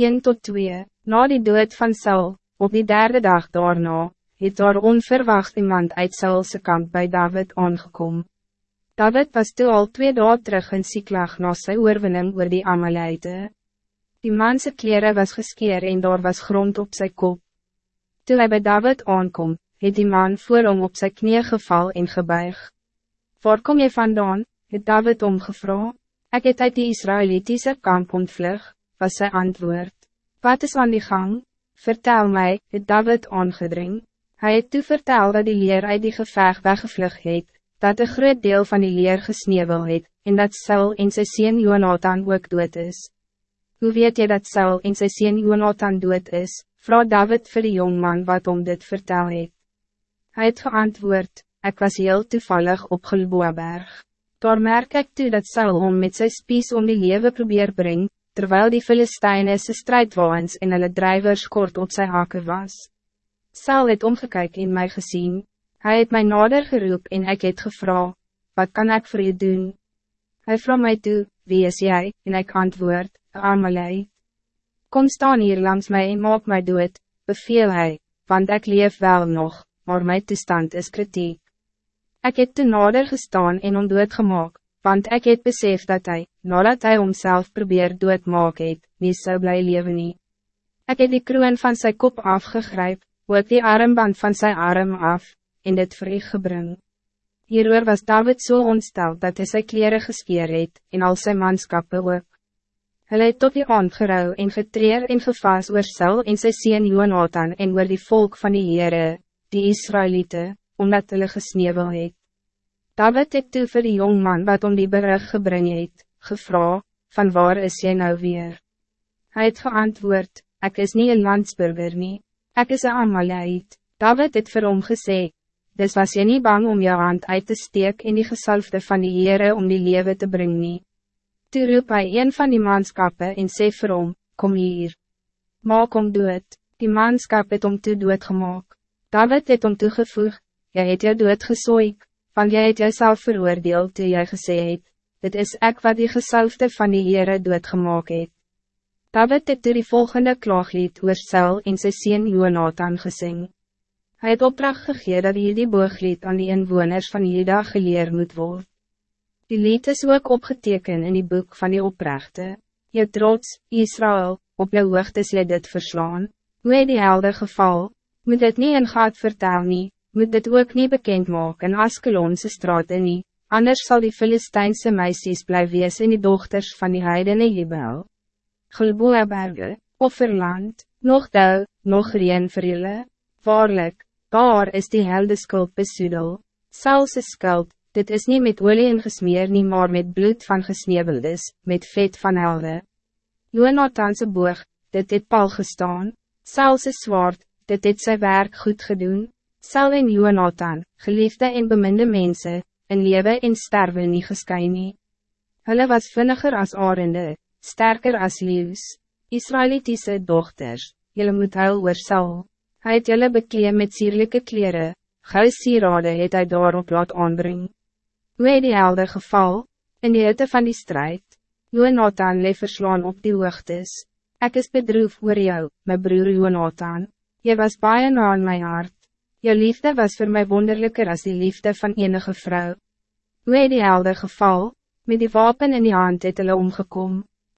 1 tot 2, na die dood van Saul, op die derde dag daarna, het daar onverwacht iemand uit Saulse kamp bij David aangekom. David was toe al twee dagen terug in Siklag na sy oorwinning oor die Amalite. Die manse kleren was geskeer en daar was grond op zijn kop. Toen hij bij David aankom, het die man voor hom op zijn knie geval en gebuig. Waar kom je vandaan? het David omgevra. Ik het uit die Israëlitische kamp ontvlug, was zijn antwoord. Wat is aan die gang? Vertel mij, het David aangedring. Hij het toe vertel dat die leer uit die geveg weggevlug het, dat een groot deel van die leer gesneeuwel het, en dat Saul en sy sien Jonathan ook dood is. Hoe weet je dat Saul en sy sien Jonathan dood is? Vraag David voor de jongman wat om dit vertel het. Hij het geantwoord, ik was heel toevallig op Gilboaberg. Daar merk ik toe dat Saul om met zijn spies om die leven probeer bring, terwijl die Filistijnen sy strijdwaans en hulle drijvers kort op zijn haken was. Saul het omgekyk en mij gezien. Hij het mij nader geroep en ik het gevra, wat kan ik voor je doen? Hij vroeg mij toe, wie is jij? En ik antwoord, Amalei. Kom staan hier langs mij en maak mij dood, beveel hij, want ik leef wel nog, maar mijn toestand is kritiek. Ik het te nader gestaan en om dood gemaakt, want ik het besef dat hij, nadat hij homself probeer dood maak het, nie sou bly leven nie. Ek het die kroon van zijn kop afgegryp, ook die armband van zijn arm af, en dit vir u gebring. Hieroor was David zo so ontsteld dat hij zijn kleren geskeer het, en al zijn manskappe ook. Hulle het tot die aand gerou en getreer en gevaas oor Saul en sy sien Jonathan en oor die volk van die Heere, die Israëlieten, omdat hulle gesneeuwel het. David het toe vir die jongman wat om die berug gebring het, gevra, van waar is jy nou weer? Hij het geantwoord, ik is niet een landsburger nie, ek is een Amaleit. David het vir hom gesê, dus was je niet bang om jou hand uit te steek in die gesalfde van die Heere om die leven te brengen. nie. Toe roep hy een van die manskappe en sê vir hom, kom hier. Maak om dood, die manskap het om toe doodgemaak. David het om toegevoeg, jy het jou dood gesoik, want jy het jouself veroordeel toe jy gesê het, dit is ek wat die gesalfde van die Heere doodgemaak het. David het toe die volgende klaaglied oor Sel en sy sien Jonathan gesing. Hij het opdracht gegee dat hier die booglied aan die inwoners van Juda geleer moet worden. Die lied is ook opgeteken in die boek van die oprechte. Je trots, Israël, op jou hoogtes jy dit verslaan. Hoe het die helde geval? Moet dit niet in gaat vertel nie, moet dit ook niet bekend maak in Askelonse straten nie, anders zal die Filistijnse meisjes blijven wees in die dochters van die heidene Jebel. Gulboa berge, offerland, nog dou, nog reen vir julle, waarlik, daar is die helde skuld besoedel, Saulse skuld, dit is niet met olie ingesmeer nie maar met bloed van gesneeuweldes, met vet van helde. Jonathanse boog, dit het pal gestaan, Saulse zwaard, dit het sy werk goed gedoen, Saul en Jonathan, geliefde en beminde mensen, in leven en sterven nie geskyn nie. Hulle was vinniger as arende, sterker als leeuws, Israëlitische dochters, jullie moet huil oor Saul. Hij het jullie bekleed met sierlijke kleren, gauw sierade het hy daarop laat aanbring. Hoe het die helde geval, in die hitte van die strijd, Jonathan leef verslaan op die hoogtes. Ik is bedroef oor jou, mijn broer Jonathan, je was baie na in my hart. Je liefde was voor mij wonderlijker als die liefde van enige vrouw. Hoe het die helde geval, met die wapen in die hand het hulle omgekomen.